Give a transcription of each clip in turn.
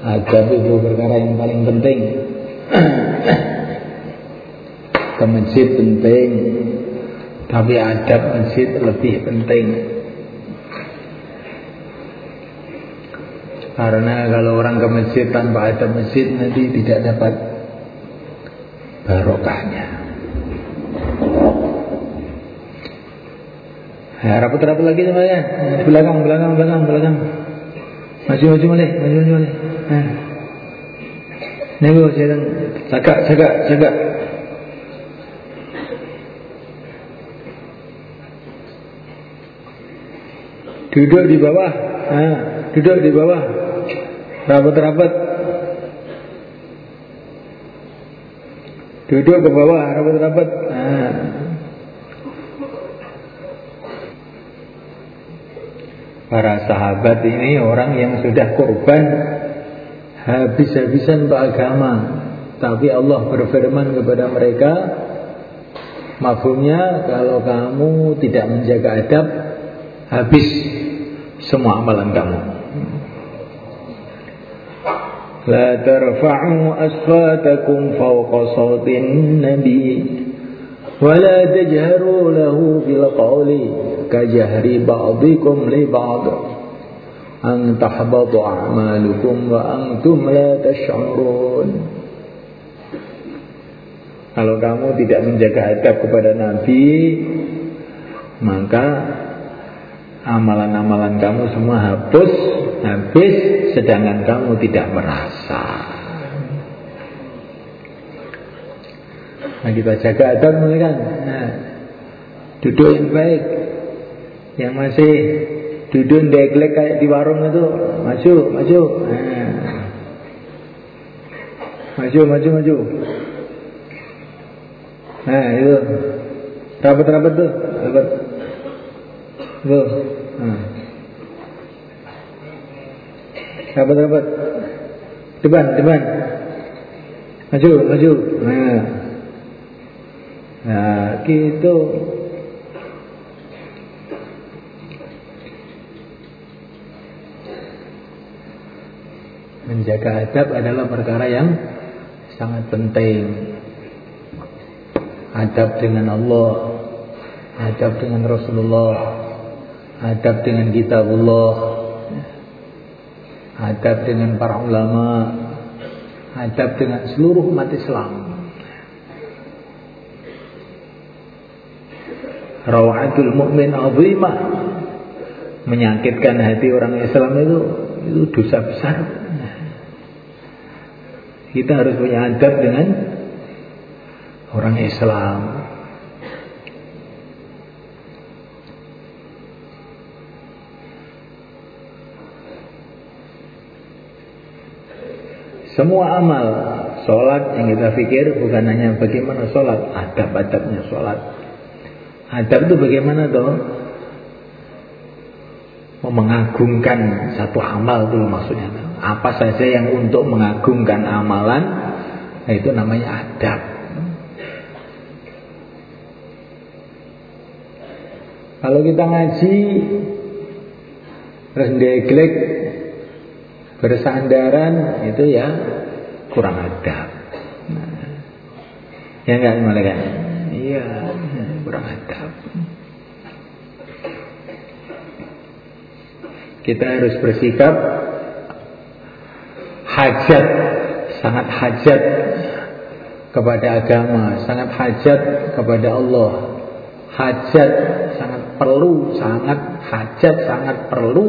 Adab itu perkara yang paling penting. Ke masjid penting, tapi adab masjid lebih penting. Karena kalau orang ke masjid tanpa adab masjid nanti tidak dapat barokahnya. Ya, rapat-rapat lagi semuanya. Belakang, belakang, belakang, belakang. Maju, maju, maju, maju, maju, maju. Nah. Nego, jaga, jaga, jaga, jaga. Duduk di bawah. Nah, duduk di bawah. Rapat-rapat. Duduk ke bawah, rapat-rapat. Nah. Para sahabat ini orang yang sudah korban habis-habisan untuk agama. Tapi Allah berfirman kepada mereka, mafhumnya kalau kamu tidak menjaga adab, habis semua amalan kamu. La tarfa'u asfatakum fawqa sawtin nabi wa la tajharu lahu bil qawli kajahri tahbatu a'malukum wa antum la tash'urun Kalau kamu tidak menjaga adab kepada Nabi maka amalan-amalan kamu semua hapus habis sedangkan kamu tidak merasa. Nah kita jaga adab kan? Nah, duduk yang baik yang masih duduk deglek kayak di warung itu. Maju maju. Nah. maju maju maju. Nah itu. Rapat rapat tuh. Rapat tuh. Nah. rapat rapat depan depan. Maju maju. Nah. Nah gitu Menjaga adab adalah perkara yang sangat penting. Adab dengan Allah, adab dengan Rasulullah, adab dengan kitabullah, adab dengan para ulama, adab dengan seluruh umat Islam. Rawatul mukmin azimah menyakitkan hati orang Islam itu itu dosa besar. Kita harus punya adab dengan orang Islam. Semua amal Sholat yang kita pikir bukan hanya bagaimana sholat Adab-adabnya sholat. Adab itu bagaimana toh? Mengagungkan satu amal itu maksudnya Apa saja yang untuk mengagungkan amalan nah Itu namanya adab Kalau kita ngaji Rendeglek bersandaran itu ya kurang adab. Nah, ya enggak malaikat? Iya, kurang adab. Kita harus bersikap hajat, sangat hajat kepada agama, sangat hajat kepada Allah. Hajat sangat perlu, sangat hajat, sangat perlu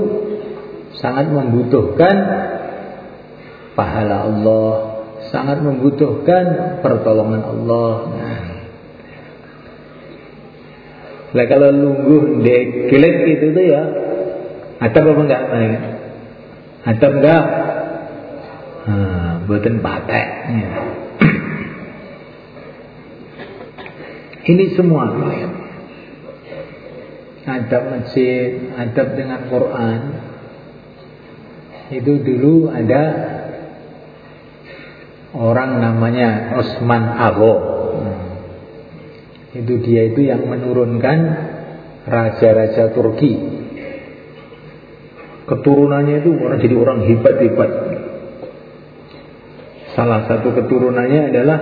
sangat membutuhkan pahala Allah, sangat membutuhkan pertolongan Allah. Nah. Kalau lungguh degelet itu tuh ya ada apa enggak? Ada enggak? Nah, buatan patek. Ya. Ini semua adab masjid, adab dengan Quran, itu dulu ada orang namanya Osman Abo. Hmm. Itu dia itu yang menurunkan raja-raja Turki. Keturunannya itu orang jadi orang hebat-hebat. Salah satu keturunannya adalah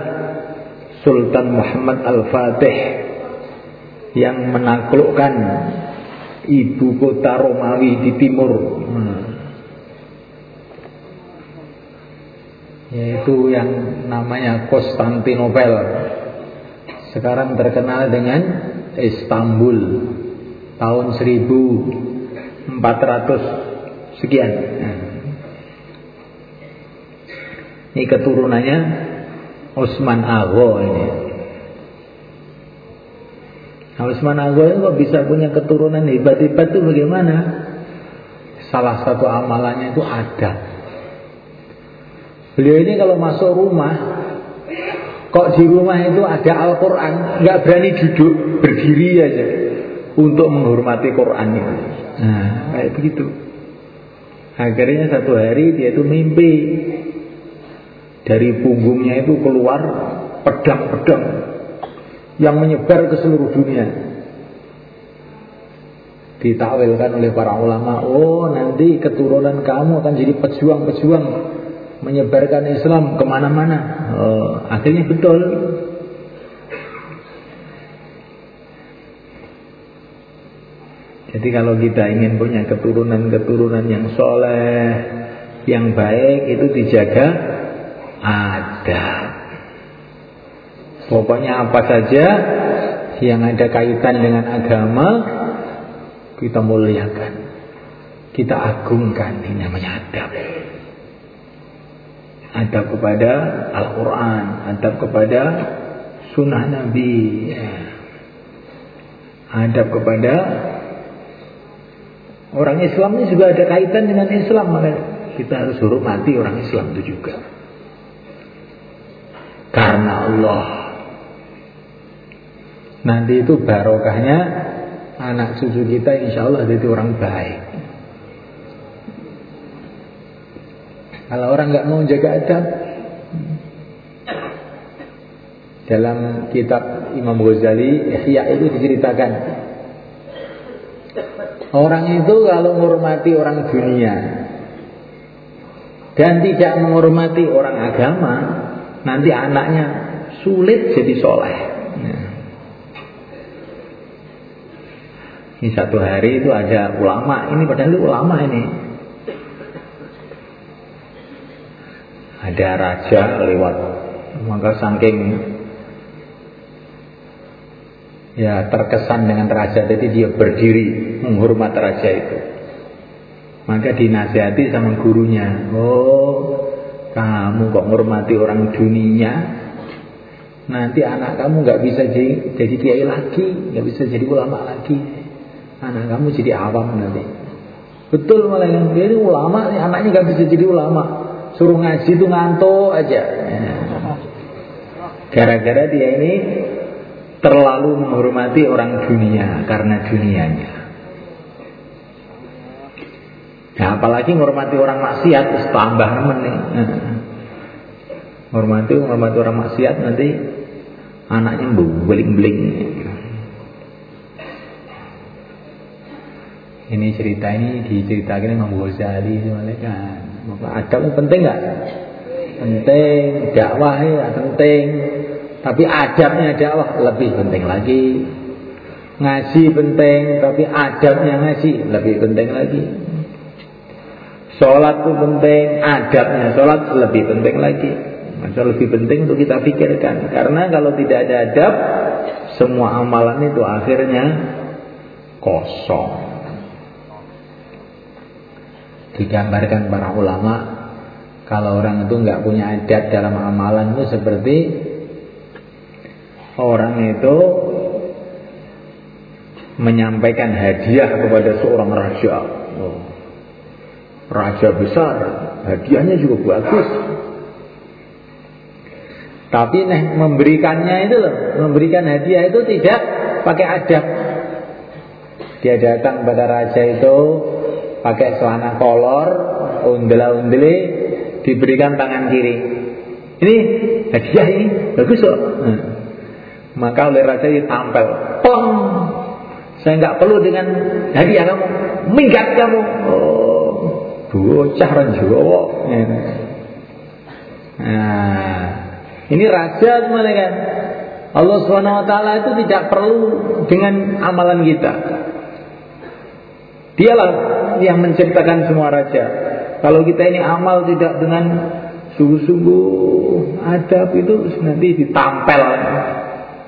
Sultan Muhammad Al-Fatih yang menaklukkan ibu kota Romawi di timur. Hmm. Yaitu yang namanya Konstantinopel. Sekarang terkenal dengan Istanbul tahun 1400 sekian. Ini keturunannya Utsman Agho ini. Nah, Utsman Agho ini kok bisa punya keturunan hebat-hebat itu bagaimana? Salah satu amalannya itu ada. Beliau ini kalau masuk rumah, kok di rumah itu ada Al-Quran, nggak berani duduk, berdiri aja untuk menghormati Quran itu. Nah, kayak begitu. Akhirnya satu hari dia itu mimpi dari punggungnya itu keluar pedang-pedang yang menyebar ke seluruh dunia. Ditakwilkan oleh para ulama, oh nanti keturunan kamu akan jadi pejuang-pejuang menyebarkan Islam ke mana-mana. Oh, akhirnya betul. Jadi kalau kita ingin punya keturunan-keturunan yang soleh, yang baik itu dijaga ada. Pokoknya apa saja yang ada kaitan dengan agama kita muliakan. Kita agungkan ini namanya adab. Adab kepada Al-Quran Adab kepada Sunnah Nabi Adab kepada Orang Islam ini juga ada kaitan dengan Islam Maka kita harus hormati orang Islam itu juga karena Allah. Nanti itu barokahnya anak cucu kita insya Allah jadi orang baik. Kalau orang nggak mau jaga adab, dalam kitab Imam Ghazali Ihya itu diceritakan orang itu kalau menghormati orang dunia dan tidak menghormati orang agama nanti anaknya sulit jadi soleh. Nah. Ini satu hari itu ada ulama, ini padahal itu ulama ini. Ada raja lewat, maka saking ya terkesan dengan raja, jadi dia berdiri menghormat raja itu. Maka dinasihati sama gurunya, oh kamu kok menghormati orang dunia? Nanti anak kamu nggak bisa jadi, jadi kiai lagi nggak bisa jadi ulama lagi. Anak kamu jadi awam nanti. Betul malah yang ini ulama Anaknya nggak bisa jadi ulama. Suruh ngaji itu ngantuk aja. Gara-gara dia ini Terlalu menghormati orang dunia Karena dunianya Ya, apalagi menghormati orang maksiat tambah nemen nih. Menghormati menghormati orang maksiat nanti anaknya beling-beling. Ini cerita ini diceritakan Imam Ghazali kan. Adab penting nggak? Penting, dakwah ya penting. Tapi adabnya dakwah lebih penting lagi. Ngaji penting, tapi adabnya ngaji lebih penting lagi. Sholat itu penting, adabnya sholat lebih penting lagi. Maka lebih penting untuk kita pikirkan. Karena kalau tidak ada adab, semua amalan itu akhirnya kosong. Digambarkan para ulama, kalau orang itu nggak punya adab dalam amalan itu seperti orang itu menyampaikan hadiah kepada seorang raja. Oh raja besar, hadiahnya juga bagus. Tapi nih memberikannya itu loh, memberikan hadiah itu tidak pakai adab. Dia datang pada raja itu pakai celana kolor, undela-undeli, diberikan tangan kiri. Ini hadiah ini bagus loh. Hmm. Maka oleh raja ditampel, pong. Saya nggak perlu dengan hadiah kamu, minggat kamu. Oh, bocah ran Jawa. Nah, Ini raja semuanya kan. Allah SWT itu tidak perlu dengan amalan kita. Dialah yang menciptakan semua raja. Kalau kita ini amal tidak dengan sungguh-sungguh adab itu nanti ditampel.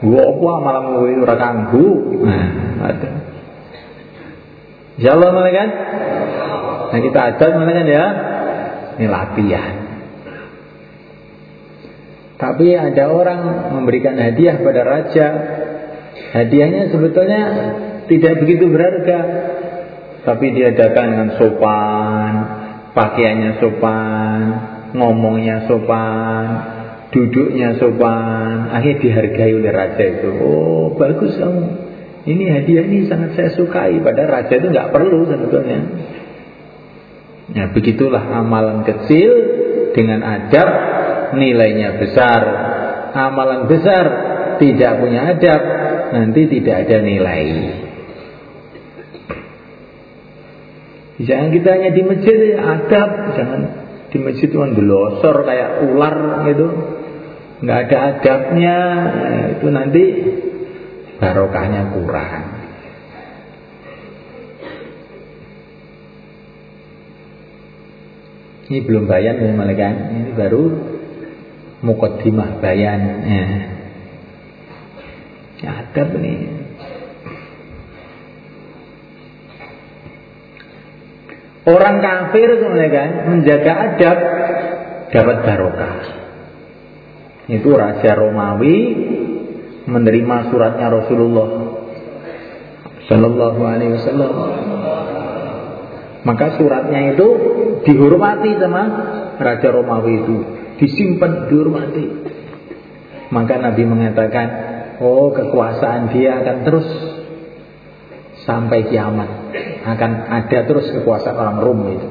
Gua apa malam itu ora kanggu. Nah, ada. Insyaallah kan? Nah kita ajar kan ya. Ini latihan. Tapi ada orang memberikan hadiah pada raja. Hadiahnya sebetulnya tidak begitu berharga. Tapi diadakan dengan sopan, pakaiannya sopan, ngomongnya sopan, duduknya sopan. Akhirnya dihargai oleh raja itu. Oh bagus kamu. Ini hadiah ini sangat saya sukai. Padahal raja itu nggak perlu sebetulnya. Nah begitulah amalan kecil dengan adab nilainya besar. Amalan besar tidak punya adab, nanti tidak ada nilai. Jangan kita hanya di masjid adab, jangan di masjid cuma gelosor kayak ular gitu. nggak ada adabnya, itu nanti barokahnya kurang. Ini belum bayan ya malaikat. Ini baru mukaddimah bayan ya. ya adab nih orang kafir kan menjaga adab dapat barokah itu raja Romawi menerima suratnya Rasulullah Shallallahu Alaihi Wasallam maka suratnya itu dihormati sama Raja Romawi itu disimpan, dihormati. Maka Nabi mengatakan, oh kekuasaan dia akan terus sampai kiamat. Akan ada terus kekuasaan orang Rom itu.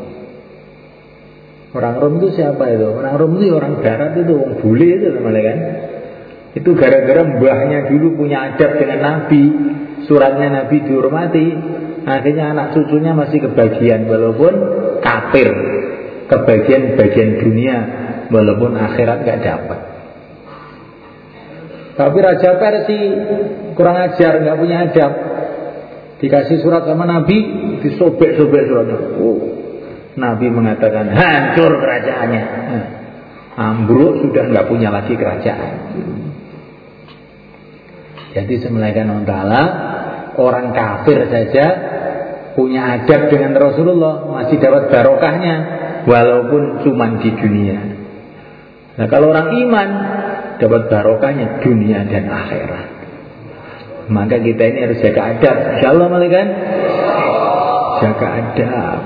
Orang Rom itu siapa itu? Orang Rom itu orang darat itu, orang bule itu namanya kan. Itu gara-gara mbahnya dulu punya adab dengan Nabi, suratnya Nabi dihormati, akhirnya anak cucunya masih kebagian walaupun kafir, kebagian bagian dunia walaupun akhirat gak dapat. Tapi Raja Persi kurang ajar, nggak punya adab. Dikasih surat sama Nabi, disobek-sobek suratnya. Oh, Nabi mengatakan hancur kerajaannya. Nah, ambruk sudah nggak punya lagi kerajaan. Jadi Ta'ala Orang kafir saja Punya adab dengan Rasulullah Masih dapat barokahnya Walaupun cuma di dunia Nah kalau orang iman dapat barokahnya dunia dan akhirat. Maka kita ini harus jaga adab. Insya Allah kan? Jaga adab.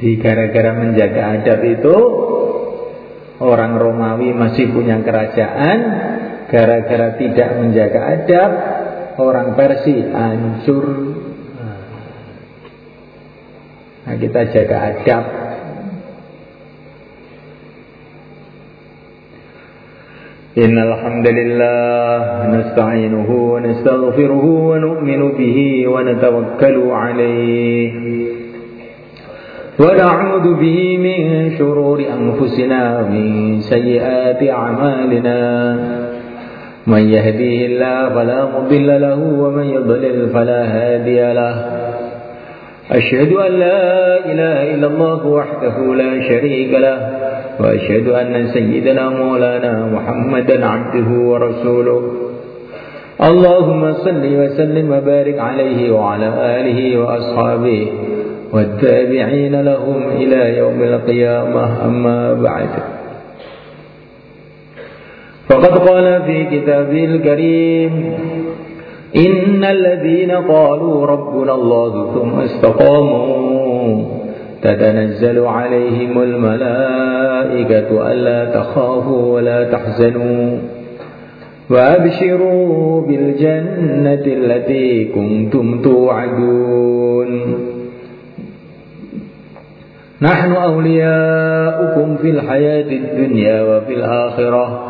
Di gara-gara menjaga adab itu Orang Romawi masih punya kerajaan Gara-gara tidak menjaga adab Orang Persia hancur. Nah kita jaga adab. إن الحمد لله نستعينه ونستغفره ونؤمن به ونتوكل عليه ونعوذ به من شرور أنفسنا ومن سيئات أعمالنا من يهديه الله فلا مضل له ومن يضلل فلا هادي له. أشهد أن لا إله إلا الله وحده لا شريك له وأشهد أن سيدنا مولانا محمدا عبده ورسوله. اللهم صل وسلم وبارك عليه وعلى آله وأصحابه والتابعين لهم إلى يوم القيامة. أما بعد. فقد قال في كتابه الكريم إن الذين قالوا ربنا الله ثم استقاموا تتنزل عليهم الملائكة ألا تخافوا ولا تحزنوا وأبشروا بالجنة التي كنتم توعدون. نحن أولياؤكم في الحياة الدنيا وفي الآخرة.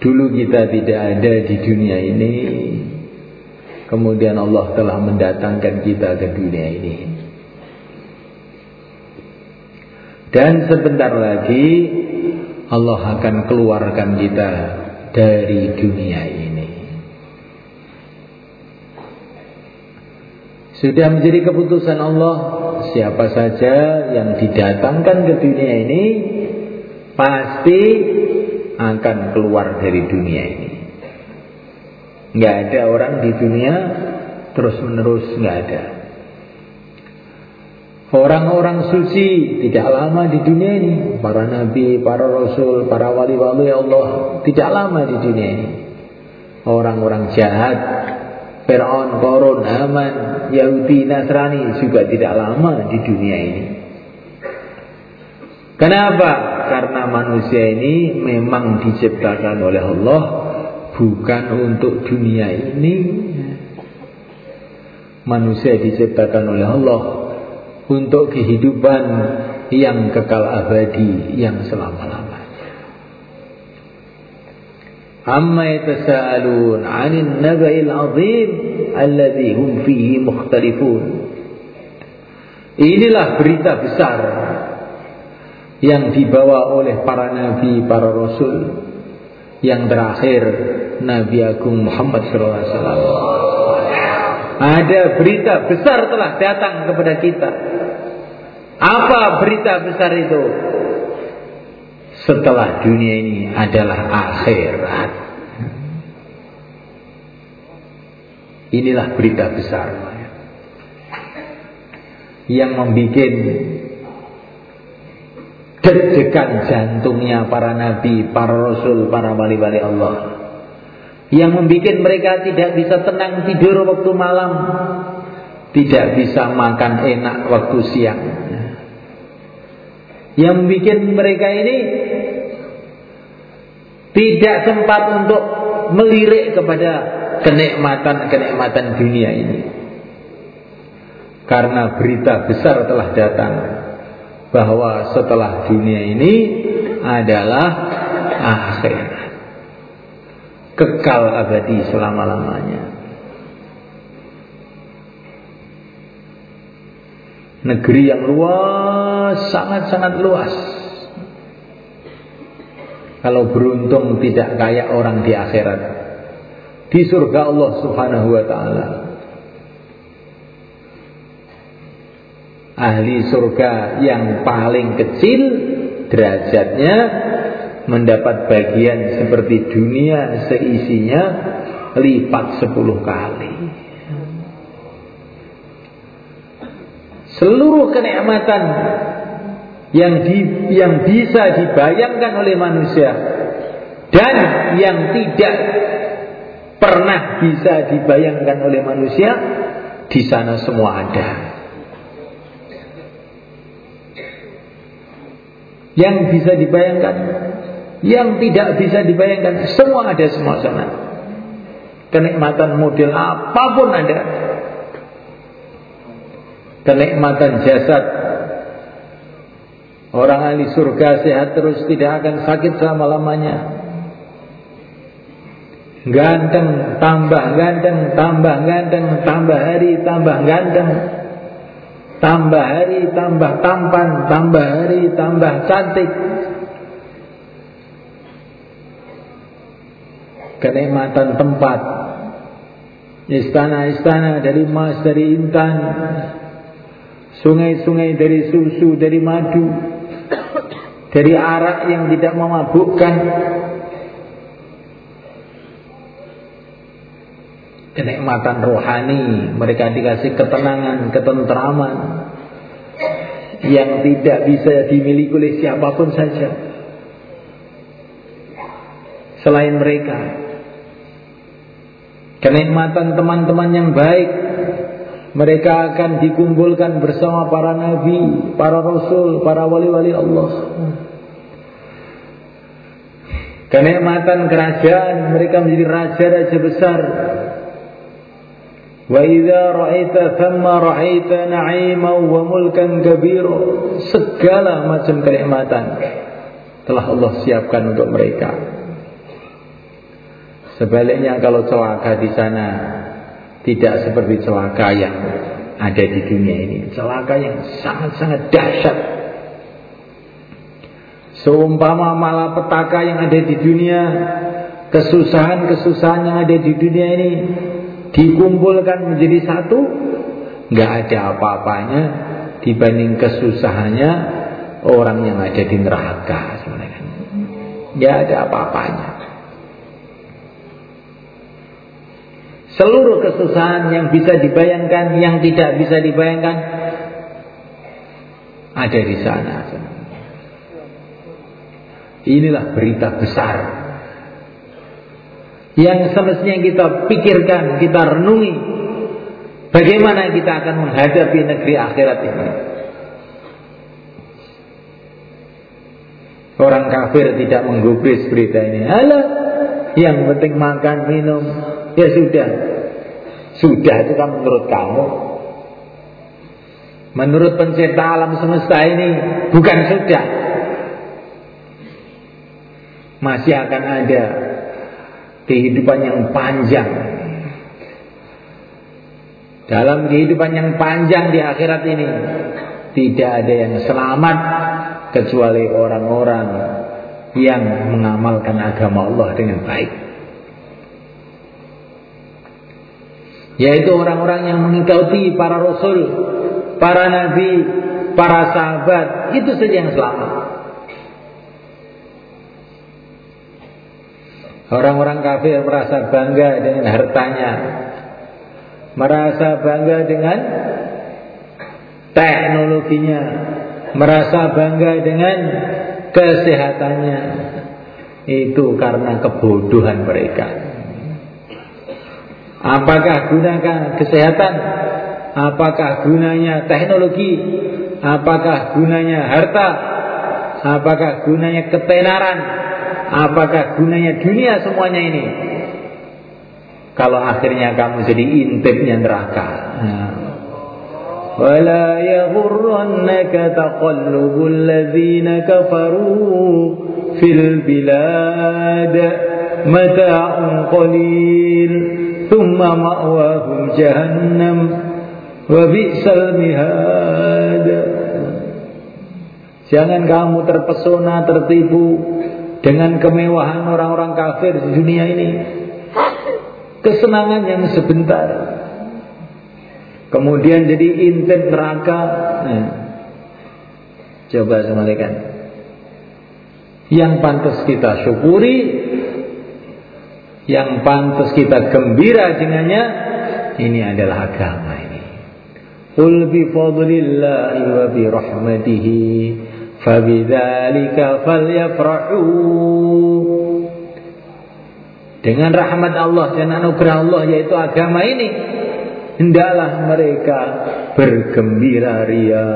Dulu kita tidak ada di dunia ini. Kemudian Allah telah mendatangkan kita ke dunia ini. Dan sebentar lagi Allah akan keluarkan kita dari dunia ini. Sudah menjadi keputusan Allah Siapa saja yang didatangkan ke dunia ini Pasti akan keluar dari dunia ini. Nggak ada orang di dunia terus menerus nggak ada. Orang-orang suci tidak lama di dunia ini. Para nabi, para rasul, para wali-wali Allah tidak lama di dunia ini. Orang-orang jahat, Fir'aun, Korun, Haman, Yahudi, Nasrani juga tidak lama di dunia ini. Kenapa? Karena manusia ini memang diciptakan oleh Allah bukan untuk dunia ini. Manusia diciptakan oleh Allah untuk kehidupan yang kekal abadi yang selama-lamanya. Amma yatasaalun 'anil naba'il 'azim alladhi hum fihi mukhtalifun. Inilah berita besar yang dibawa oleh para nabi, para rasul yang terakhir Nabi Agung Muhammad SAW. Ada berita besar telah datang kepada kita. Apa berita besar itu? Setelah dunia ini adalah akhirat. Inilah berita besar yang membuat deg-degan jantungnya para nabi, para rasul, para wali-wali Allah. Yang membuat mereka tidak bisa tenang tidur waktu malam, tidak bisa makan enak waktu siang. Yang membuat mereka ini tidak sempat untuk melirik kepada kenikmatan-kenikmatan dunia ini. Karena berita besar telah datang bahwa setelah dunia ini adalah akhir. Kekal abadi selama-lamanya. Negeri yang luas sangat-sangat luas. Kalau beruntung tidak kayak orang di akhirat. Di surga Allah Subhanahu wa taala ahli surga yang paling kecil derajatnya mendapat bagian seperti dunia seisinya lipat sepuluh kali. Seluruh kenikmatan yang di, yang bisa dibayangkan oleh manusia dan yang tidak pernah bisa dibayangkan oleh manusia di sana semua ada. Yang bisa dibayangkan, yang tidak bisa dibayangkan, semua ada semua sana. Kenikmatan model apa pun ada. Kenikmatan jasad Orang ahli surga sehat terus tidak akan sakit selama-lamanya. Ganteng, tambah ganteng, tambah ganteng, tambah hari, tambah ganteng. Tambah hari tambah tampan Tambah hari tambah cantik. Kenikmatan tempat. Istana-istana dari emas, dari intan. Sungai-sungai dari susu, dari madu. Dari arak yang tidak memabukkan kenikmatan rohani mereka dikasih ketenangan ketentraman yang tidak bisa dimiliki oleh siapa pun saja selain mereka kenikmatan teman-teman yang baik mereka akan dikumpulkan bersama para nabi, para rasul, para wali-wali Allah. Kenikmatan kerajaan mereka menjadi raja-raja besar. Wa ra'aita thamma ra'aita na'iman wa mulkan. Segala macam kenikmatan telah Allah siapkan untuk mereka. Sebaliknya kalau celaka di sana tidak seperti celaka yang ada di dunia ini. Celaka yang sangat-sangat dahsyat. Seumpama malapetaka yang ada di dunia, kesusahan-kesusahan yang ada di dunia ini dikumpulkan menjadi satu, nggak ada apa-apanya dibanding kesusahannya orang yang ada di neraka sebenarnya. Nggak ada apa-apanya. Seluruh kesusahan yang bisa dibayangkan, yang tidak bisa dibayangkan ada di sana. Inilah berita besar yang semestinya kita pikirkan, kita renungi bagaimana kita akan menghadapi negeri akhirat ini. Orang kafir tidak menggubris berita ini. Alah, yang penting makan, minum, ya sudah. Sudah itu kan menurut kamu. Menurut pencipta alam semesta ini bukan sudah. Masih akan ada kehidupan yang panjang. Dalam kehidupan yang panjang di akhirat ini tidak ada yang selamat kecuali orang-orang yang mengamalkan agama Allah dengan baik. yaitu orang-orang yang mengikuti para rasul, para nabi, para sahabat, itu saja yang selamat. Orang-orang kafir merasa bangga dengan hartanya, merasa bangga dengan teknologinya, merasa bangga dengan kesehatannya. Itu karena kebodohan mereka. Apakah gunakan kesehatan? Apakah gunanya teknologi? Apakah gunanya harta? Apakah gunanya ketenaran? Apakah gunanya dunia semuanya ini? Kalau akhirnya kamu jadi intipnya neraka. Nah. Wala yaghurrannaka taqallubul ladzina kafaru fil bilad mata'un qalil thumma ma'wahum jahannam wa bi'sal mihad. Jangan kamu terpesona, tertipu dengan kemewahan orang-orang kafir di dunia ini. Kesenangan yang sebentar. Kemudian jadi intent neraka. Nah, coba semalikan. Yang pantas kita syukuri yang pantas kita gembira dengannya ini adalah agama ini. Qul bi fadlillahi wa bi rahmatihi fabidzalika falyafrahu. Dengan rahmat Allah dan anugerah Allah yaitu agama ini hendaklah mereka bergembira ria.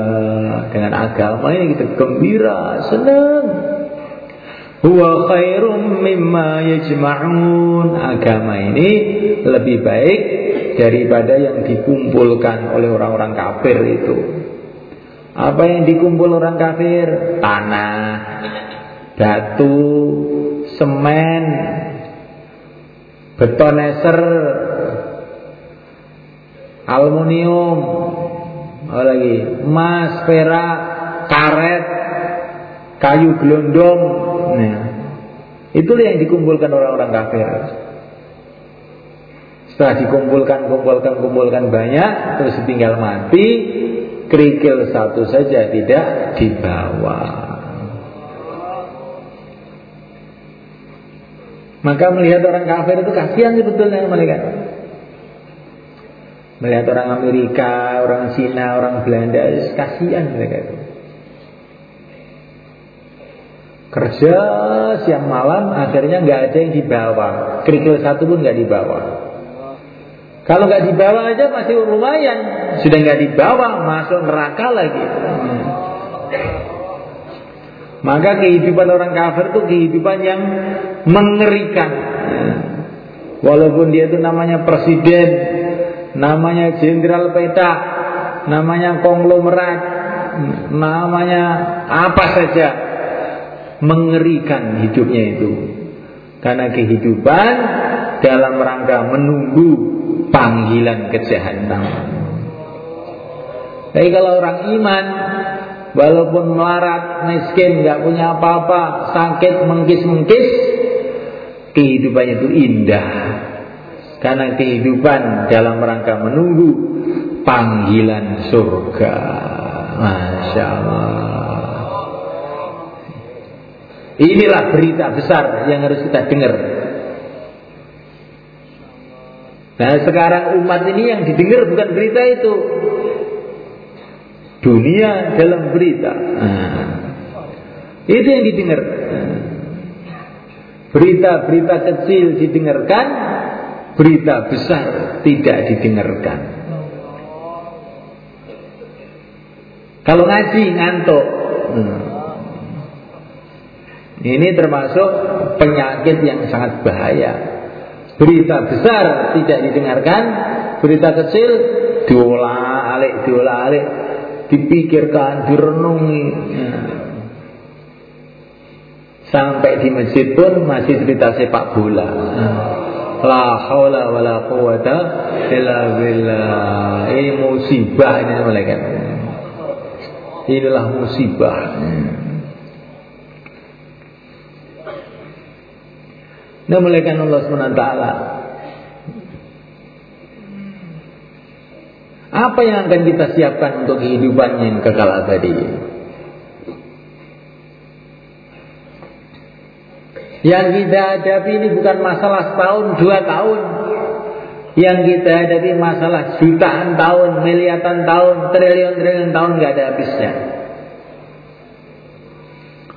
Dengan agama ini kita gembira senang. Huwa khairum mimma yajma'un. Agama ini lebih baik daripada yang dikumpulkan oleh orang-orang kafir itu apa yang dikumpul orang kafir? Tanah batu semen beton eser aluminium apa lagi? Emas perak karet kayu gelondong. Nah, itulah yang dikumpulkan orang-orang kafir. Setelah dikumpulkan, kumpulkan, kumpulkan banyak, terus tinggal mati, kerikil satu saja tidak dibawa. Maka melihat orang kafir itu kasihan sebetulnya mereka. Melihat orang Amerika, orang Cina, orang Belanda, kasihan mereka itu. Kerja siang malam akhirnya nggak ada yang dibawa, kerikil satu pun nggak dibawa. Kalau nggak dibawa aja masih lumayan. Sudah nggak dibawa masuk neraka lagi. Maka kehidupan orang kafir itu kehidupan yang mengerikan. Walaupun dia itu namanya presiden, namanya jenderal peta, namanya konglomerat, namanya apa saja, mengerikan hidupnya itu. Karena kehidupan dalam rangka menunggu panggilan ke Tapi kalau orang iman Walaupun melarat, miskin, nggak punya apa-apa, sakit, mengkis-mengkis, kehidupannya itu indah. Karena kehidupan dalam rangka menunggu panggilan surga. Masya Allah. Inilah berita besar yang harus kita dengar. Nah sekarang umat ini yang didengar bukan berita itu dunia dalam berita. Nah, itu yang didengar. Berita-berita kecil didengarkan, berita besar tidak didengarkan. Kalau ngaji ngantuk. Hmm. Ini termasuk penyakit yang sangat bahaya. Berita besar tidak didengarkan, berita kecil diolah alik, diolah alik, dipikirkan, direnungi. Sampai di masjid pun masih cerita sepak bola. La haula wala quwata illa billah. Ini musibah ini malaikat. Inilah musibah. Nah malaikat Allah SWT Apa yang akan kita siapkan untuk kehidupan yang kekal abadi? Yang kita hadapi ini bukan masalah setahun, dua tahun. Yang kita hadapi masalah jutaan tahun, miliaran tahun, triliun-triliun tahun nggak ada habisnya.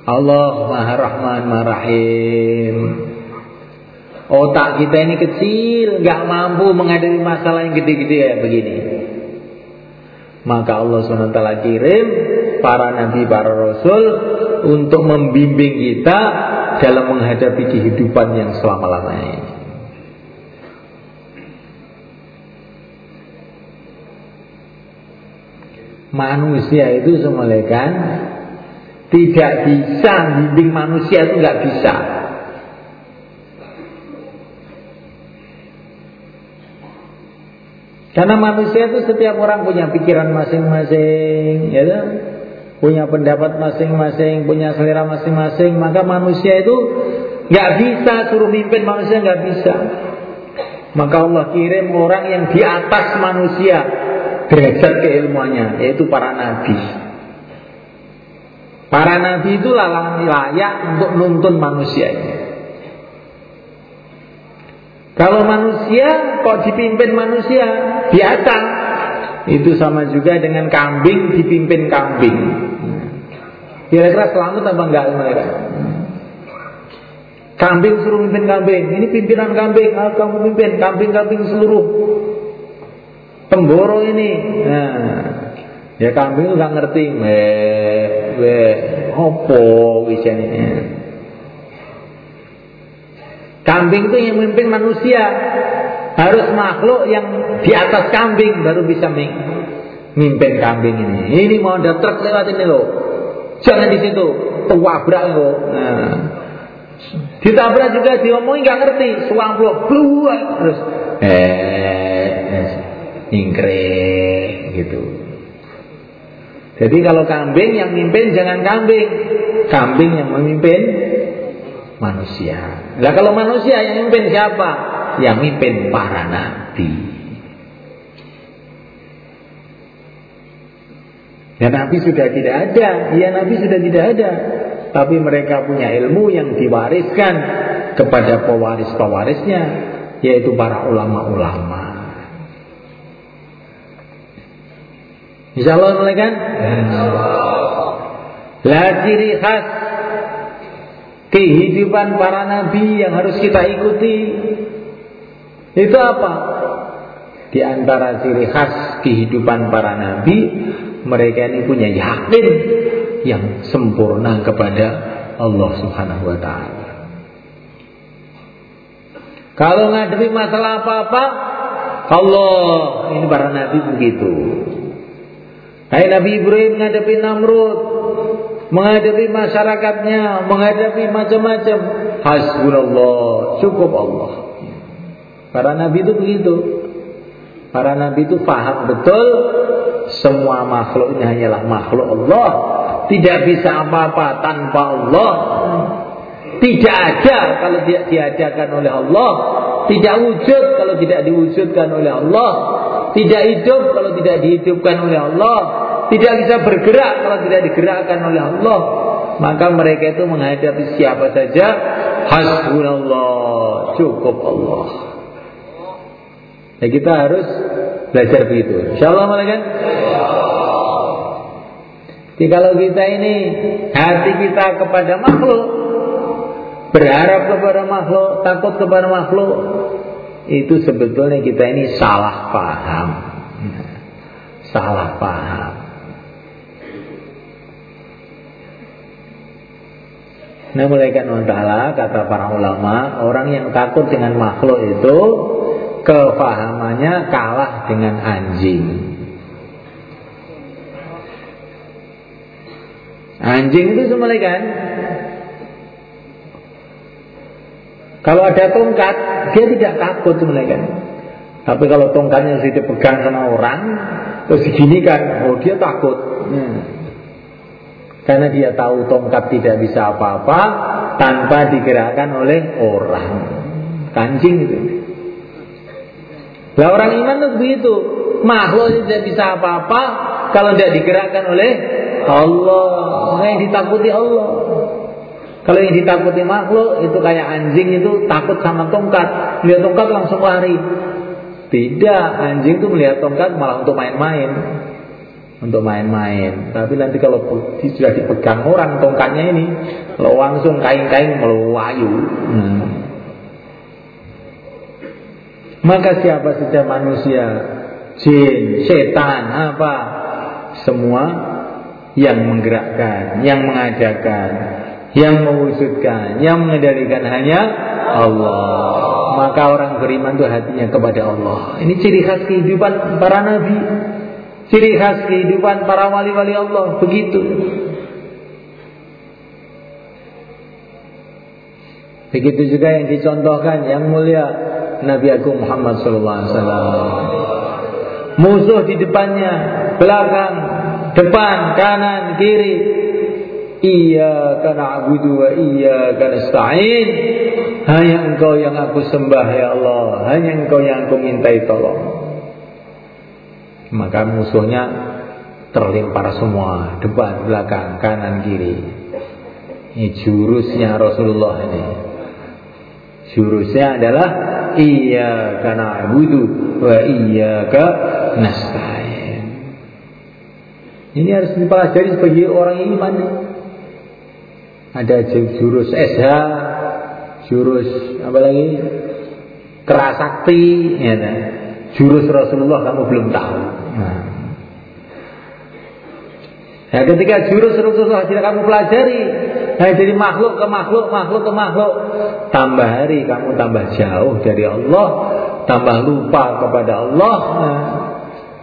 Allah Maha Rahman Maha Rahim. Otak kita ini kecil, nggak mampu menghadapi masalah yang gede-gede ya begini. Maka Allah SWT kirim para nabi, para rasul untuk membimbing kita dalam menghadapi kehidupan yang selama-lamanya. Manusia itu semalekan tidak bisa bimbing manusia itu nggak bisa. Karena manusia itu setiap orang punya pikiran masing-masing, ya kan? punya pendapat masing-masing, punya selera masing-masing, maka manusia itu nggak bisa suruh mimpin manusia nggak bisa. Maka Allah kirim orang yang di atas manusia derajat keilmuannya, yaitu para nabi. Para nabi itu layak untuk nuntun manusia ini. Kalau manusia kok dipimpin manusia biasa itu sama juga dengan kambing dipimpin kambing. Kira-kira selamat apa enggak mereka? Kambing suruh pimpin kambing. Ini pimpinan kambing. Ah, kamu pimpin kambing-kambing seluruh pemboro ini. Nah, ya kambing nggak ngerti. Eh, weh, opo wisane. Kambing itu yang memimpin manusia. Harus makhluk yang di atas kambing baru bisa memimpin kambing ini. Ini mau ada truk lewat ini loh. Jangan di situ. Tuwabrak loh. Nah. Ditabrak juga diomongin nggak ngerti. Suang blok buat terus eh, eh gitu. Jadi kalau kambing yang mimpin jangan kambing, kambing yang memimpin manusia. Lah kalau manusia yang mimpin siapa? Yang mimpin para nabi. Ya nabi sudah tidak ada, ya nabi sudah tidak ada. Tapi mereka punya ilmu yang diwariskan kepada pewaris-pewarisnya yaitu para ulama-ulama. Insya Allah kan? Lah ciri khas kehidupan para nabi yang harus kita ikuti itu apa? Di antara ciri khas kehidupan para nabi mereka ini punya yakin yang sempurna kepada Allah Subhanahu wa taala. Kalau ngadepi masalah apa-apa, Allah ini para nabi begitu. Hai Nabi Ibrahim menghadapi Namrud, menghadapi masyarakatnya, menghadapi macam-macam. Hasbunallah, cukup Allah. Para nabi itu begitu. Para nabi itu paham betul semua makhluk ini hanyalah makhluk Allah. Tidak bisa apa-apa tanpa Allah. Tidak ada kalau tidak diadakan oleh Allah. Tidak wujud kalau tidak diwujudkan oleh Allah. Tidak hidup kalau tidak dihidupkan oleh Allah. Tidak bisa bergerak kalau tidak digerakkan oleh Allah. Maka mereka itu menghadapi siapa saja. Hasbunallah. Cukup Allah. Ya kita harus belajar begitu. Insyaallah kan? Jadi kalau kita ini hati kita kepada makhluk, berharap kepada makhluk, takut kepada makhluk, itu sebetulnya kita ini salah paham. Salah paham. Nah mulai kan ta'ala kata para ulama Orang yang takut dengan makhluk itu Kefahamannya kalah dengan anjing. Anjing itu kan? Kalau ada tongkat Dia tidak takut kan? Tapi kalau tongkatnya sudah dipegang sama orang Terus diginikan Oh dia takut. Hmm. Karena dia tahu tongkat tidak bisa apa-apa tanpa digerakkan oleh orang. Kancing itu. Lah orang iman itu begitu. Makhluk tidak bisa apa-apa kalau tidak digerakkan oleh Allah. Yang ditakuti Allah. Kalau yang ditakuti makhluk itu kayak anjing itu takut sama tongkat. Lihat tongkat langsung lari. Tidak, anjing itu melihat tongkat malah untuk main-main untuk main-main. Tapi nanti kalau sudah dipegang orang tongkatnya ini, kalau langsung kain-kain melayu. Hmm. Maka siapa saja manusia, jin, setan, apa, semua yang menggerakkan, yang mengajarkan, yang mewujudkan, yang mengendalikan hanya Allah. Maka orang beriman itu hatinya kepada Allah. Ini ciri khas kehidupan para nabi. Ciri khas kehidupan para wali-wali Allah begitu. Begitu juga yang dicontohkan yang mulia Nabi Agung Muhammad SAW. Musuh di depannya, belakang, depan, kanan, kiri. Iya karena abudu wa iya karena stain. Hanya engkau yang aku sembah ya Allah. Hanya engkau yang aku mintai tolong maka musuhnya terlempar semua depan belakang kanan kiri. Ini jurusnya Rasulullah ini. Jurusnya adalah iya karena budu wa iya ke nasta'in. Ini harus dipelajari sebagai orang iman. Ada jurus SH jurus apa lagi? Kerasakti ya jurus Rasulullah kamu belum tahu. Nah. Nah, ketika jurus Rasulullah tidak kamu pelajari, nah dari makhluk ke makhluk, makhluk ke makhluk, tambah hari kamu tambah jauh dari Allah, tambah lupa kepada Allah.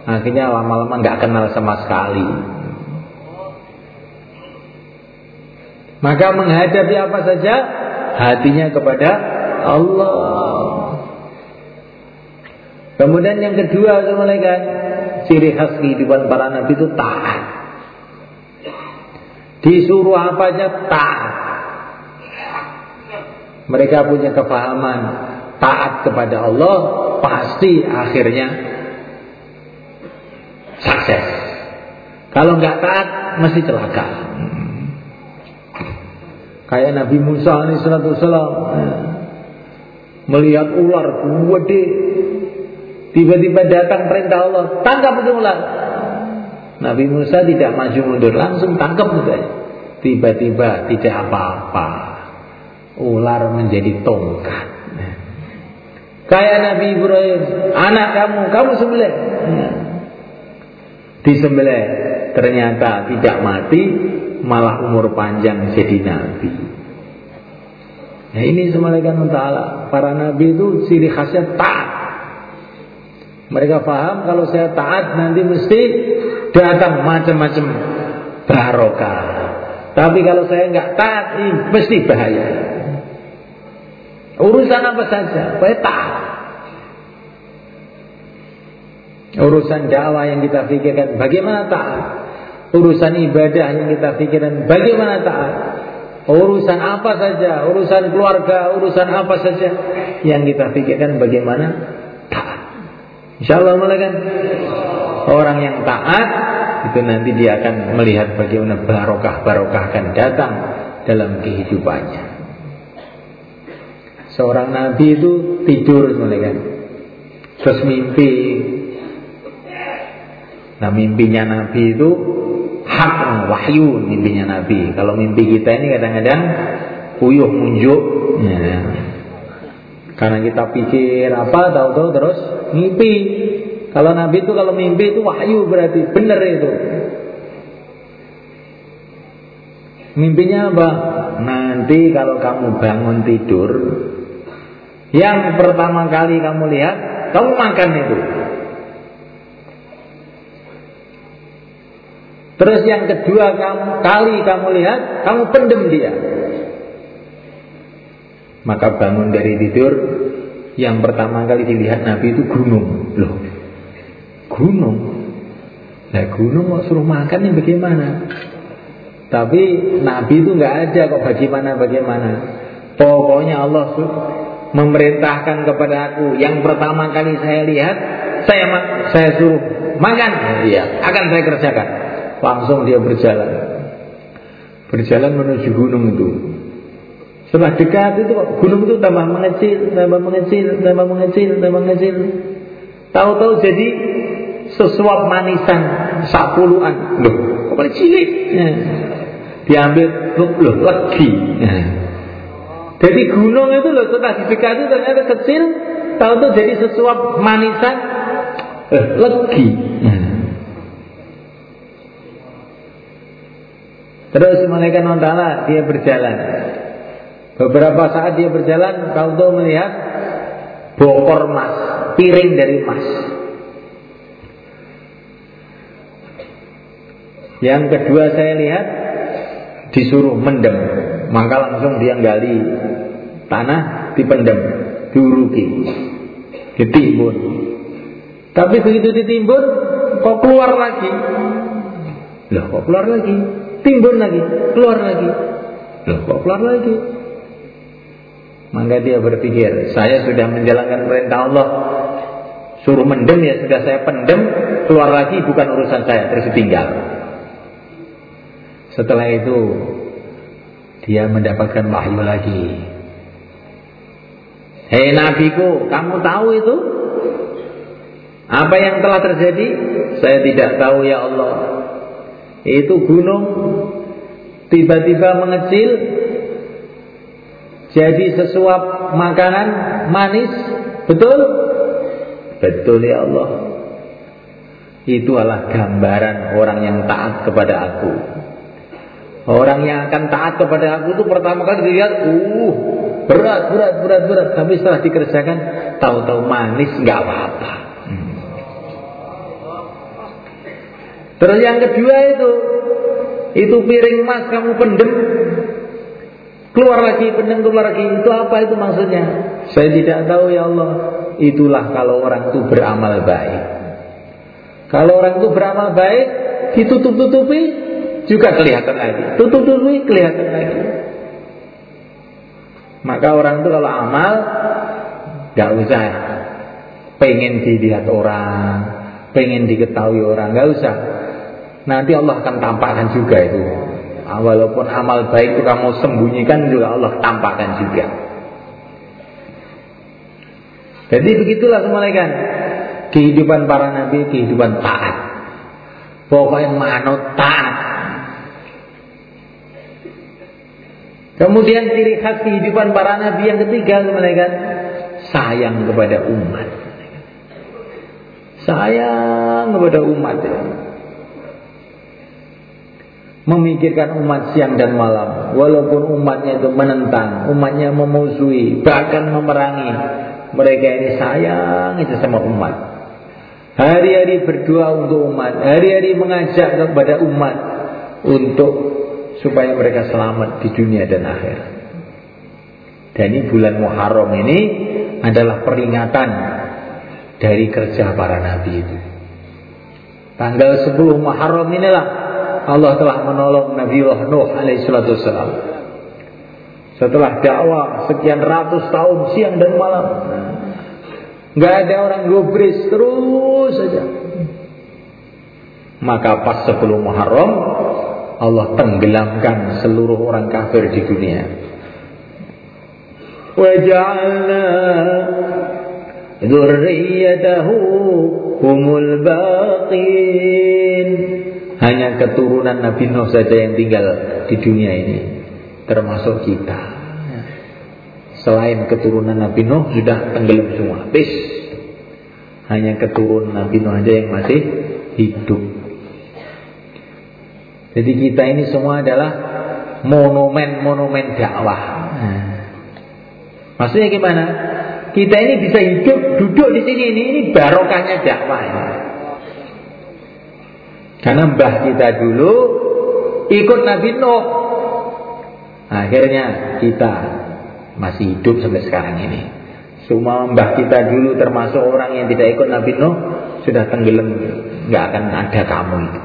Nah, akhirnya lama-lama nggak kenal sama sekali. Maka menghadapi apa saja hatinya kepada Allah. Kemudian yang kedua malaikat ciri khas kehidupan para nabi itu taat. Disuruh apa aja taat. Mereka punya kefahaman taat kepada Allah pasti akhirnya sukses. Kalau nggak taat mesti celaka. Kayak Nabi Musa alaihissalam melihat ular gede tiba-tiba datang perintah Allah. Tangkap itu ular Nabi Musa tidak maju mundur langsung tangkap saja tiba-tiba tidak apa-apa. Ular menjadi tongkat. Kayak Nabi Ibrahim anak kamu kamu sembelih. Disembelih ternyata tidak mati malah umur panjang jadi nabi. Nah ini semalakan ta'ala Para nabi itu ciri khasnya taat Mereka paham kalau saya taat nanti mesti datang macam-macam barokah. Tapi kalau saya nggak taat ini mesti bahaya. Urusan apa saja Saya taat. Urusan dakwah yang kita pikirkan Bagaimana taat? Urusan ibadah yang kita pikirkan Bagaimana taat? Urusan apa saja, urusan keluarga, urusan apa saja yang kita pikirkan bagaimana. Insya Allah kan orang yang taat itu nanti dia akan melihat bagaimana barokah-barokah akan datang dalam kehidupannya. Seorang nabi itu tidur kan, terus mimpi. Nah mimpinya nabi itu hak wahyu mimpinya Nabi. Kalau mimpi kita ini kadang-kadang puyuh munjuk. Ya. Karena kita pikir apa tahu-tahu terus mimpi. Kalau Nabi itu kalau mimpi itu wahyu berarti benar itu. Mimpinya apa? Nanti kalau kamu bangun tidur Yang pertama kali kamu lihat Kamu makan itu Terus yang kedua kamu, kali kamu lihat, kamu pendem dia. Maka bangun dari tidur, yang pertama kali dilihat Nabi itu gunung. Loh, gunung? Nah gunung mau suruh makan ini bagaimana? Tapi Nabi itu nggak ada kok bagaimana-bagaimana. Pokoknya Allah memerintahkan kepada aku yang pertama kali saya lihat, saya saya suruh makan, iya, akan saya kerjakan. Langsung dia berjalan Berjalan menuju gunung itu Setelah dekat itu Gunung itu tambah mengecil Tambah mengecil, tambah mengecil, tambah mengecil Tahu-tahu jadi Sesuap manisan Sapuluan Loh, kok paling cilik ya. Diambil, loh, lagi ya. Jadi gunung itu loh Setelah didekati ternyata kecil Tahu-tahu jadi sesuap manisan eh, Legi ya. Terus malaikat Allah dia berjalan. Beberapa saat dia berjalan, tahu melihat bokor emas, piring dari emas. Yang kedua saya lihat disuruh mendem, maka langsung dia gali tanah dipendem, diuruki, ditimbun. Tapi begitu ditimbun, kok keluar lagi? Loh, kok keluar lagi? timbun lagi, keluar lagi. Loh, kok keluar lagi? Maka dia berpikir, saya sudah menjalankan perintah Allah. Suruh mendem ya sudah saya pendem, keluar lagi bukan urusan saya, terus tinggal. Setelah itu dia mendapatkan wahyu lagi. Hei nabiku, kamu tahu itu? Apa yang telah terjadi? Saya tidak tahu ya Allah itu gunung tiba-tiba mengecil jadi sesuap makanan manis betul? Betul ya Allah. Itu adalah gambaran orang yang taat kepada aku. Orang yang akan taat kepada aku itu pertama kali dilihat uh berat berat berat berat. Tapi setelah dikerjakan tahu-tahu manis nggak apa-apa. Terus yang kedua itu itu piring emas kamu pendem keluar lagi pendem keluar lagi itu apa itu maksudnya? Saya tidak tahu ya Allah. Itulah kalau orang itu beramal baik. Kalau orang itu beramal baik ditutup-tutupi juga kelihatan lagi. Tutup-tutupi kelihatan lagi. Maka orang itu kalau amal nggak usah pengen dilihat orang, pengen diketahui orang, nggak usah. Nanti Allah akan tampakkan juga itu. Ah, walaupun amal baik itu kamu sembunyikan juga Allah tampakkan juga. Jadi begitulah semulaikan kehidupan para nabi, kehidupan taat. Pokoknya manut taat. Kemudian ciri khas kehidupan para nabi yang ketiga semulaikan sayang kepada umat. Sayang kepada umat. Ya memikirkan umat siang dan malam. Walaupun umatnya itu menentang umatnya memusuhi bahkan memerangi mereka ini sayang itu sama umat. Hari-hari berdoa untuk umat hari-hari mengajak kepada umat untuk supaya mereka selamat di dunia dan akhirat. Dan ini bulan Muharram ini adalah peringatan dari kerja para nabi itu. Tanggal 10 Muharram inilah Allah telah menolong Nabi Nuh alaihi salatu wassalam. Setelah dakwah sekian ratus tahun siang dan malam. Nggak ada orang gubris terus saja. Maka pas 10 Muharram Allah tenggelamkan seluruh orang kafir di dunia. Waja'alna dzurriyyatahu humul baqin hanya keturunan Nabi Nuh saja yang tinggal di dunia ini Termasuk kita Selain keturunan Nabi Nuh sudah tenggelam semua Habis Hanya keturunan Nabi Nuh saja yang masih hidup Jadi kita ini semua adalah Monumen-monumen dakwah. Maksudnya gimana? Kita ini bisa hidup duduk di sini ini ini barokahnya dakwah ini. Karena mbah kita dulu ikut Nabi Nuh. Akhirnya kita masih hidup sampai sekarang ini. Semua mbah kita dulu termasuk orang yang tidak ikut Nabi Nuh sudah tenggelam, nggak akan ada kamu itu.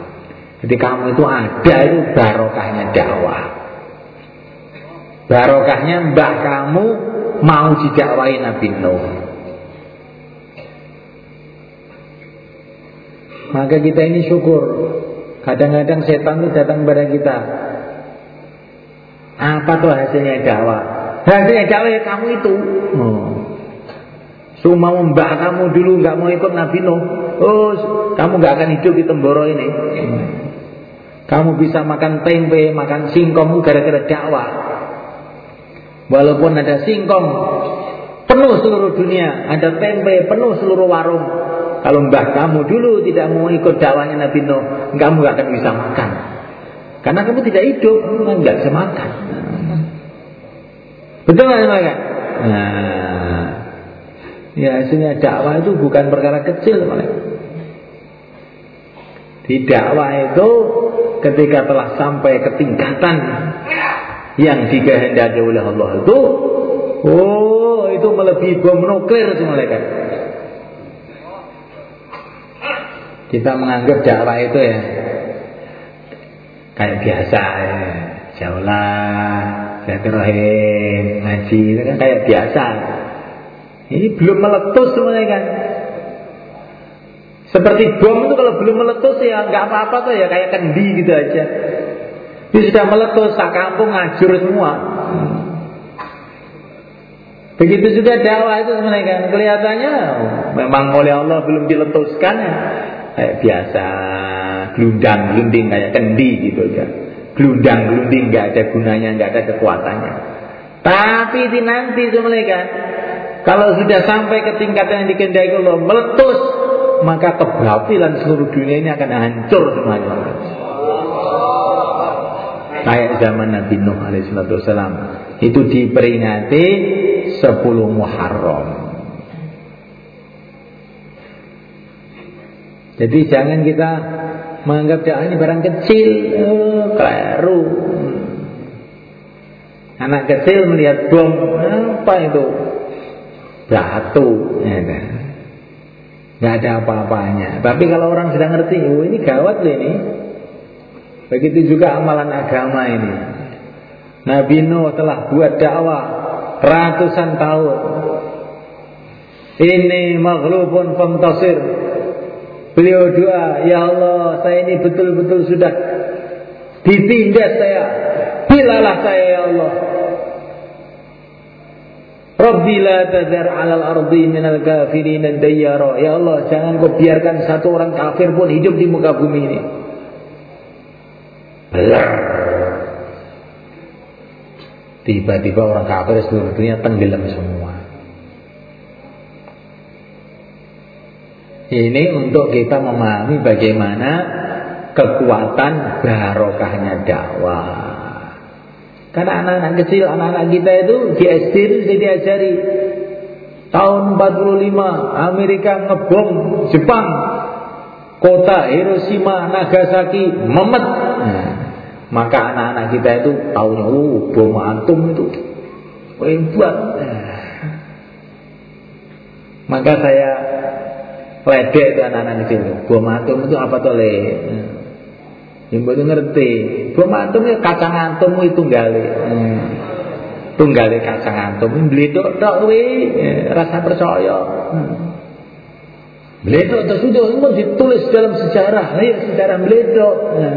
Jadi kamu itu ada itu barokahnya dakwah. Barokahnya mbah kamu mau didakwahi Nabi Nuh. Maka kita ini syukur. Kadang-kadang setan itu datang kepada kita. Apa tuh hasilnya dakwah? Hasilnya dakwah ya kamu itu. Oh. Cuma mbak kamu dulu nggak mau ikut Nabi Nuh. Oh, kamu nggak akan hidup di Temboro ini. Kamu bisa makan tempe, makan singkong gara-gara dakwah. Walaupun ada singkong penuh seluruh dunia, ada tempe penuh seluruh warung, kalau mbah kamu dulu tidak mau ikut dakwanya Nabi Nuh, kamu gak akan bisa makan. Karena kamu tidak hidup, kamu nggak bisa makan. Betul nggak makan? Nah, ya hasilnya dakwah itu bukan perkara kecil, malah. Di dakwah itu ketika telah sampai ke tingkatan yang dikehendaki oleh Allah itu, oh itu melebihi bom nuklir semua kan. Kita menganggap dakwah itu ya kayak biasa ya. Jaulah, silaturahim, ngaji itu kan kayak biasa. Ini belum meletus semuanya kan. Seperti bom itu kalau belum meletus ya nggak apa-apa tuh ya kayak kendi gitu aja. Ini sudah meletus, sak kampung ngajur semua. Begitu juga dakwah itu sebenarnya kan kelihatannya memang oleh Allah belum diletuskan ya kayak biasa gelundang gelunding kayak kendi gitu aja. Gelundang gelunding nggak ada gunanya nggak ada kekuatannya. Tapi di nanti sebenarnya kalau sudah sampai ke tingkat yang dikendaki Allah meletus maka kebatilan seluruh dunia ini akan hancur semuanya. Kayak zaman Nabi Nuh alaihissalam. Itu diperingati 10 Muharram Jadi jangan kita menganggap dakwah ini barang kecil, oh, keliru. Anak kecil melihat bom, apa itu? Batu, ya ada apa-apanya. Tapi kalau orang sudah ngerti, oh ini gawat loh ini. Begitu juga amalan agama ini. Nabi Nuh telah buat dakwah ratusan tahun. Ini maghlubun fantasir Beliau doa, Ya Allah, saya ini betul-betul sudah ditindas saya. Bilalah saya, Ya Allah. Rabbi la 'alal ardi minal kafirin dayyara. Ya Allah, jangan kau biarkan satu orang kafir pun hidup di muka bumi ini. Tiba-tiba orang kafir seluruh dunia tenggelam semua. Ini untuk kita memahami bagaimana kekuatan barokahnya dakwah. Karena anak-anak kecil, anak-anak kita itu di SD itu sudah diajari. Tahun 45 Amerika ngebom Jepang. Kota Hiroshima, Nagasaki memet. Nah, maka anak-anak kita itu tahunya oh bom atom itu hebat. Nah. Maka saya ledek itu anak-anak kecil. Bom atom itu apa tuh le? Nah. Yang itu ngerti. Bom atom ya kacang atom itu gale. Hmm. Tunggale kacang atom mbledok tok kuwi ya, rasa percaya. Hmm. Mbledok terus itu ditulis dalam sejarah. Ayo sejarah mbledok. Hmm.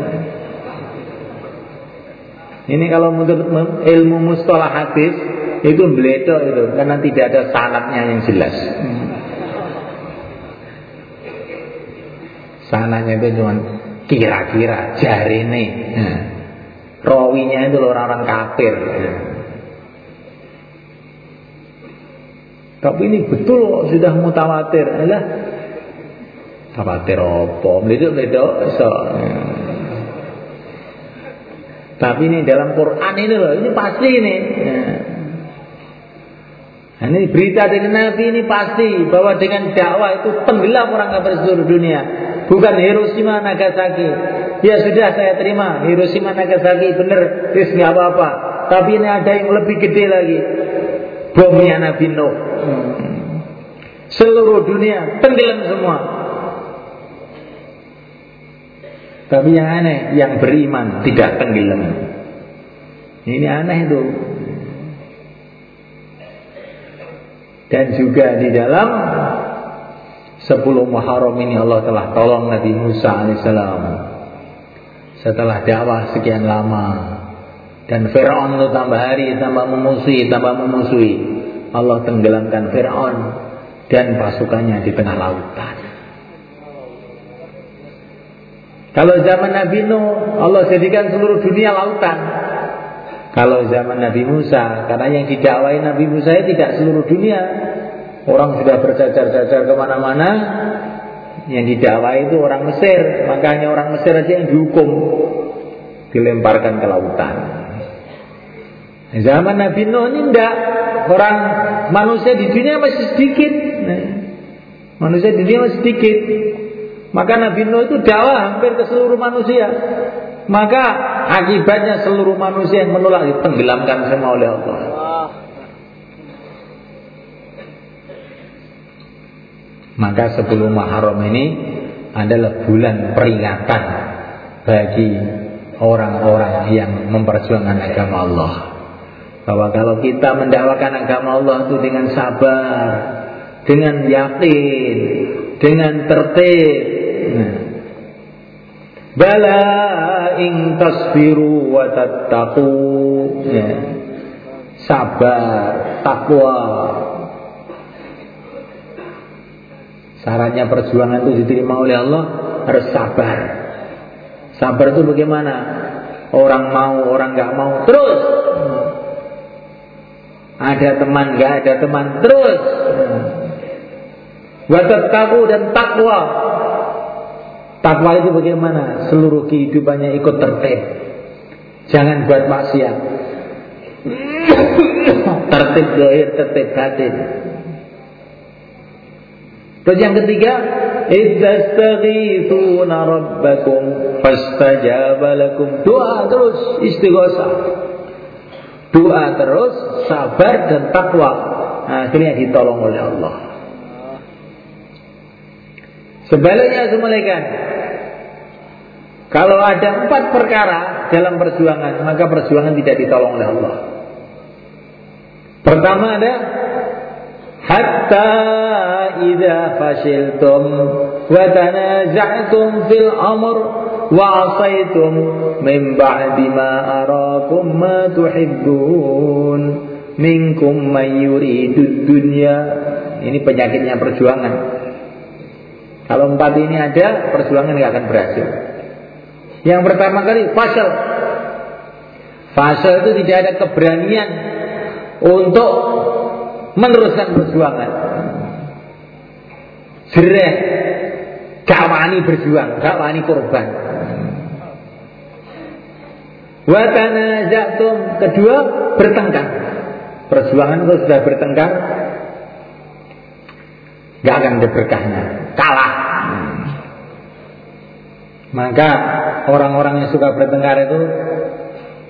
Ini kalau menurut ilmu mustalah hadis itu mbledok itu karena tidak ada sanatnya yang jelas. Hmm. Sanatnya itu cuma Kira-kira jari nih nah, Rawinya itu orang-orang kafir. Tapi ini betul kok sudah mutawatir Alah Mutawatir apa? Beledok-beledok so. Tapi ini dalam Quran ini loh Ini pasti ini nah. Nah, ini berita dari Nabi ini pasti bahwa dengan dakwah itu tenggelam orang kafir seluruh dunia. Bukan Hiroshima Nagasaki. Ya sudah saya terima Hiroshima Nagasaki benar, terus nggak apa-apa. Tapi ini ada yang lebih gede lagi. Bomnya Nabi Nuh. Seluruh dunia tenggelam semua. Tapi yang aneh, yang beriman tidak tenggelam. Ini aneh itu. Dan juga di dalam sepuluh Muharram ini Allah telah tolong Nabi Musa alaihissalam. Setelah dakwah sekian lama. Dan Fir'aun itu tambah hari tambah memusuhi tambah memusuhi. Allah tenggelamkan Fir'aun dan pasukannya di tengah lautan. Kalau zaman Nabi Nuh Allah jadikan seluruh dunia lautan. Kalau zaman Nabi Musa, karena yang didakwai Nabi Musa tidak seluruh dunia. Orang sudah bercacar-cacar ke mana-mana. Yang didakwai itu orang Mesir. Makanya orang Mesir aja yang dihukum. Dilemparkan ke lautan. Zaman Nabi Nuh ini tidak. Orang manusia di dunia masih sedikit. Manusia di dunia masih sedikit. Maka Nabi Nuh itu dakwah hampir ke seluruh manusia. Maka akibatnya seluruh manusia yang menolak ditenggelamkan semua oleh Allah. Maka sebelum Muharram ini adalah bulan peringatan bagi orang-orang yang memperjuangkan agama Allah. Bahwa kalau kita mendakwakan agama Allah itu dengan sabar, dengan yakin, dengan tertib, nah, Bala in tasbiru wa tattaqu. Ya. Sabar, takwa. Syaratnya perjuangan itu diterima oleh Allah harus sabar. Sabar itu bagaimana? Orang mau, orang nggak mau, terus. Ada teman, nggak ada teman, terus. Watattaku dan takwa Takwa itu bagaimana? Seluruh kehidupannya ikut tertib. Jangan buat maksiat. tertib dohir, tertib batin. Terus yang ketiga, Idzastaghithuna rabbakum fastajaba lakum. Doa terus istighosah. Doa terus, sabar dan takwa. Nah, akhirnya ditolong oleh Allah. Sebaliknya semalaikat kalau ada empat perkara dalam perjuangan, maka perjuangan tidak ditolong oleh Allah. Pertama ada hatta idza fashiltum wa tanaza'tum fil amr wa 'asaytum min ba'di ma arakum ma tuhibbun minkum mayyuridu dunya. Ini penyakitnya perjuangan. Kalau empat ini ada, perjuangan nggak akan berhasil. Yang pertama kali fasal. Fasal itu tidak ada keberanian untuk meneruskan perjuangan. Jereh, gak wani berjuang, gak wani korban. Watana jatuh kedua bertengkar. Perjuangan itu sudah bertengkar, gak akan ada berkahnya, kalah. Maka orang-orang yang suka bertengkar itu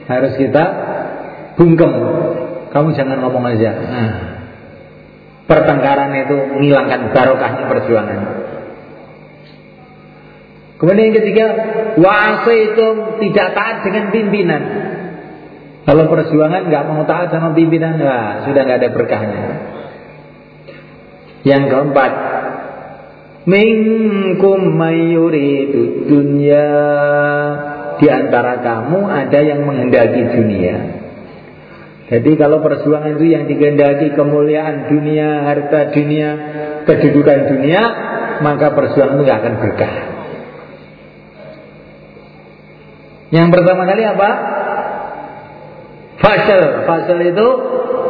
harus kita bungkem. Kamu jangan ngomong aja. Nah, pertengkaran itu menghilangkan barokahnya perjuangan. Kemudian yang ketiga, itu tidak taat dengan pimpinan. Kalau perjuangan nggak mau taat sama pimpinan, nah, sudah nggak ada berkahnya. Yang keempat, minkum mayuridu dunya di antara kamu ada yang menghendaki dunia. Jadi kalau perjuangan itu yang dikehendaki kemuliaan dunia, harta dunia, kedudukan dunia, maka perjuangan itu nggak akan berkah. Yang pertama kali apa? Fasal. Fasal itu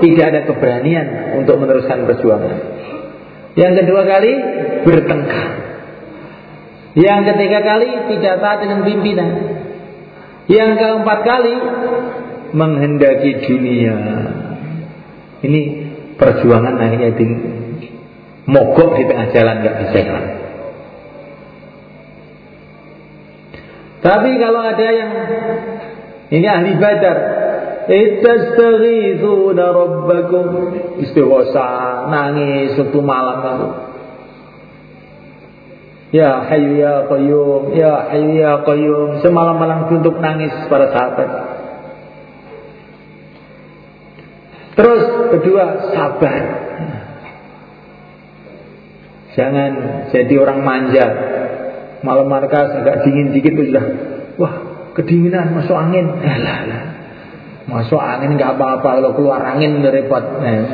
tidak ada keberanian untuk meneruskan perjuangan. Yang kedua kali bertengkar. Yang ketiga kali tidak taat dengan pimpinan. Yang keempat kali menghendaki dunia. Ini perjuangan akhirnya di mogok di tengah jalan nggak bisa jalan. Tapi kalau ada yang ini ahli badar, Ittastaghithuna rabbakum Istighosa Nangis waktu malam itu Ya hayu ya qayyum Ya hayu ya qayyum Semalam-malam untuk nangis para sahabat Terus kedua sabar Jangan jadi orang manja Malam markas agak dingin dikit sudah Wah kedinginan masuk angin Eh lah lah Masuk angin nggak apa-apa kalau keluar angin repot. Nah.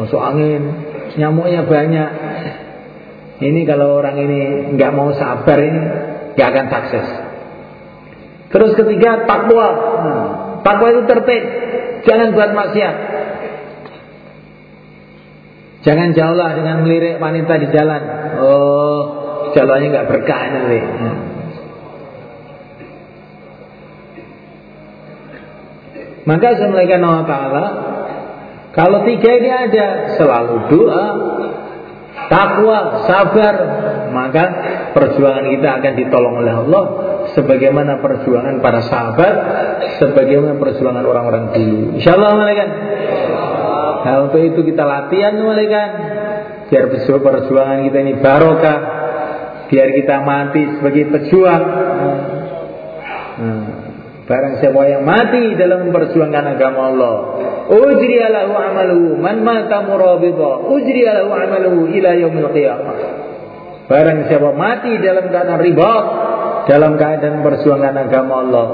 Masuk angin, nyamuknya banyak. Ini kalau orang ini nggak mau sabar ini akan sukses. Terus ketiga takwa. Nah, takwa itu tertib, jangan buat maksiat. Jangan jauhlah dengan melirik wanita di jalan. Oh, jalannya nggak berkah nanti. Maka Subhanahu Allah Ta'ala Kalau tiga ini ada Selalu doa Takwa, sabar Maka perjuangan kita akan ditolong oleh Allah Sebagaimana perjuangan para sahabat Sebagaimana perjuangan orang-orang dulu. Insya Allah malaikat. Nah untuk itu kita latihan malaikat. Biar perjuangan kita ini barokah. Biar kita mati sebagai pejuang. Nah. Barang siapa yang mati dalam memperjuangkan agama Allah, ujri alahu amaluhu man mata murabita, ujri alahu amaluhu ila yaumil qiyamah. Barang siapa mati dalam keadaan riba, dalam keadaan memperjuangkan agama Allah,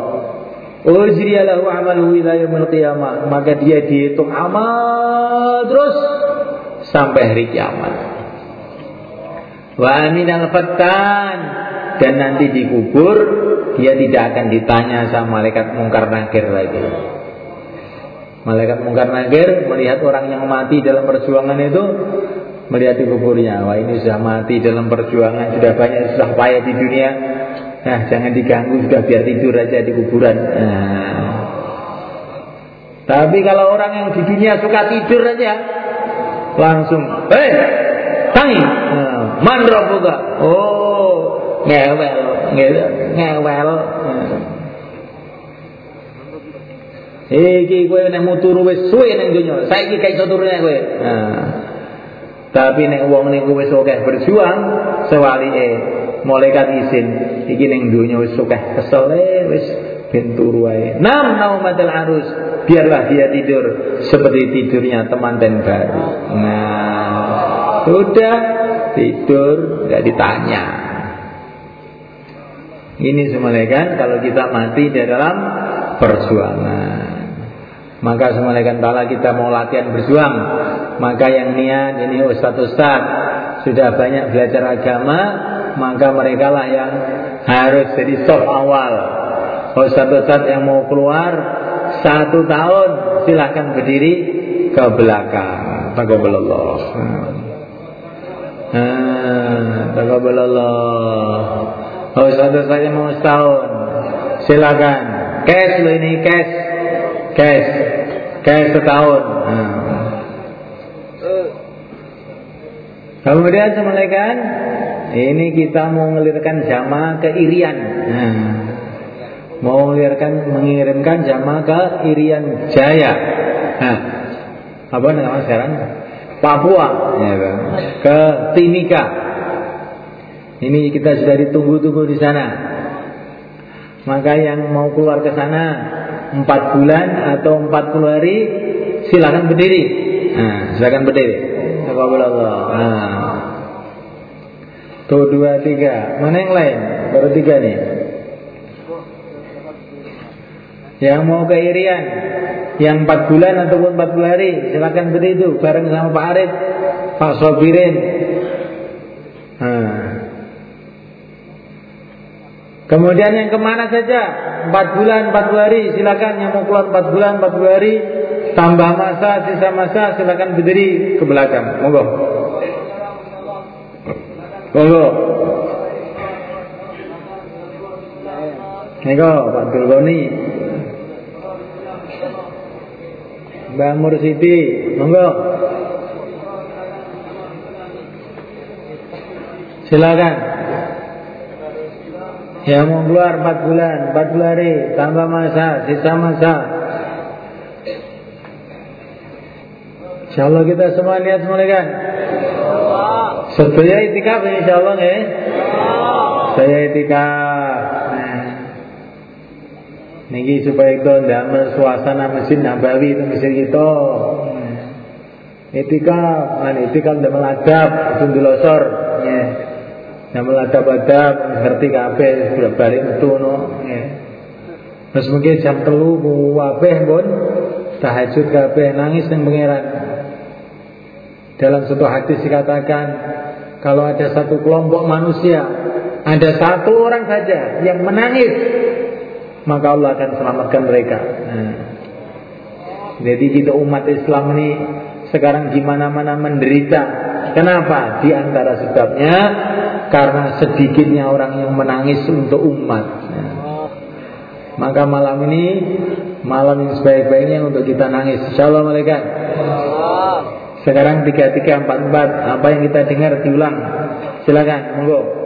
ujri alahu amaluhu ila yaumil qiyamah, maka dia dihitung amal terus sampai hari kiamat. Wa aminal fattan dan nanti dikubur dia tidak akan ditanya sama malaikat mungkar nakir lagi. Malaikat mungkar nakir melihat orang yang mati dalam perjuangan itu melihat di kuburnya. Wah ini sudah mati dalam perjuangan, sudah banyak susah payah di dunia. Nah jangan diganggu, sudah biar tidur aja di kuburan. Nah. Tapi kalau orang yang di dunia suka tidur aja, langsung, eh, tangi, nah, man Oh, ngewel gitu ngewel iki kowe nek muturu wis suwe ning donya saiki gak iso turu nek kowe nah. tapi nek wong niku wis akeh berjuang sewalike malaikat izin. Iki ning donya wis akeh kesele wis ben turu wae nam naumatul arus. Biarlah dia tidur seperti tidurnya temanten baru. Nah sudah tidur nggak ditanya. Ini semua kan kalau kita mati di dalam perjuangan. Maka semalakan ta'ala kita mau latihan berjuang. Maka yang niat ini ustad-ustad Sudah banyak belajar agama Maka mereka lah yang harus jadi soft awal. Ustad-ustad yang mau keluar Satu tahun silahkan berdiri ke belakang. Taqabbalallah. Ah, Taqabbalallah. Ustad-ustad yang mau setahun Silakan. Cash lo ini cash. Cash. Cash setahun. Nah. Kemudian semalekan Ini kita mau mengelirkan jamaah ke Irian nah. Mau mengelirkan mengirimkan jamaah ke Irian Jaya nah. Apa namanya sekarang? Papua ya, kan? Ke Timika Ini kita sudah ditunggu-tunggu di sana maka yang mau keluar ke sana empat bulan atau empat puluh hari silakan berdiri. Nah, silakan berdiri. Allah. Nah. Tuh dua tiga. Mana yang lain? Baru tiga nih. Yang mau ke Irian Yang empat bulan ataupun empat puluh hari Silakan berdiri itu Bareng sama Pak Arif Pak Sobirin nah. Kemudian yang ke mana saja Empat bulan, empat puluh hari Silakan yang mau keluar empat bulan, empat puluh hari Tambah masa, sisa masa Silakan berdiri ke belakang Monggo Monggo Monggo Pak Dulgoni Mbak Mursidi Monggo Silakan yang mau keluar 4 bulan, 40 hari, tambah masa, sisa masa. Insya Allah kita semua niat semua kan? Sedaya itikaf insya Allah ya. Saya itikaf. Nah. Niki supaya itu ndamel suasana Masjid Nabawi itu masjid kita. Itikaf, nah itikaf ndamel adab, sundulosor. Ya. Yang adab-adab ngerti kabeh sudah balik metu no. Ya. Terus mungkin jam telu kabeh pun tahajud kabeh nangis yang pangeran. Dalam satu hadis dikatakan kalau ada satu kelompok manusia, ada satu orang saja yang menangis, maka Allah akan selamatkan mereka. Nah. Jadi kita umat Islam ini sekarang di mana-mana menderita. Kenapa? Di antara sebabnya karena sedikitnya orang yang menangis untuk umat. Maka malam ini malam yang sebaik-baiknya untuk kita nangis. Insyaallah mereka. Sekarang tiga tiga empat empat apa yang kita dengar diulang. Silakan, monggo.